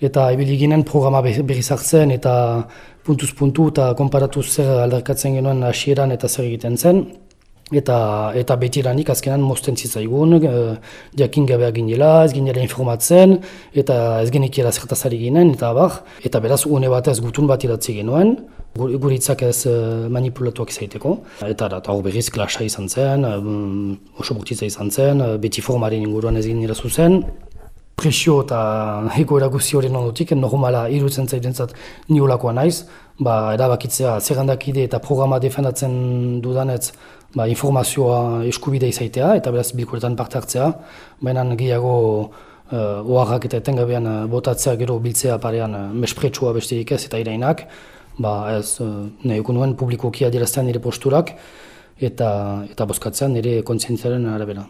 eta ibili ginen programa berri zartzen eta puntuz puntu eta konparatuz zer aldarkatzen genuen hasieran eta zer egiten zen. Eta, eta betiranik azkenan mozten zitzaigun, uh, jakin gabea ginela, ez ginela informatzen, eta ez genekiela zertazari ginen, eta abar. Eta beraz, une batez gutun bat iratzi genuen, guritzak ez uh, manipulatuak izaiteko. Eta da, hor berriz klasa izan zen, um, oso bortitza izan zen, beti formaren inguruan ez ginela zuzen. Presio eta egoera guzti horien ondotik, normala irutzen zaidentzat niolakoa naiz, ba, erabakitzea zerrandakide eta programa defendatzen dudanetz ba, informazioa eskubidea izaitea eta beraz bilkuretan parte hartzea, baina gehiago uh, oharrak eta etengabean uh, botatzea gero biltzea parean uh, mespretsua besterik ez eta irainak, ba, ez uh, nahi nuen publikoki adieraztean nire posturak eta, eta bozkatzean nire kontzientziaren arabera.